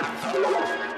Bye.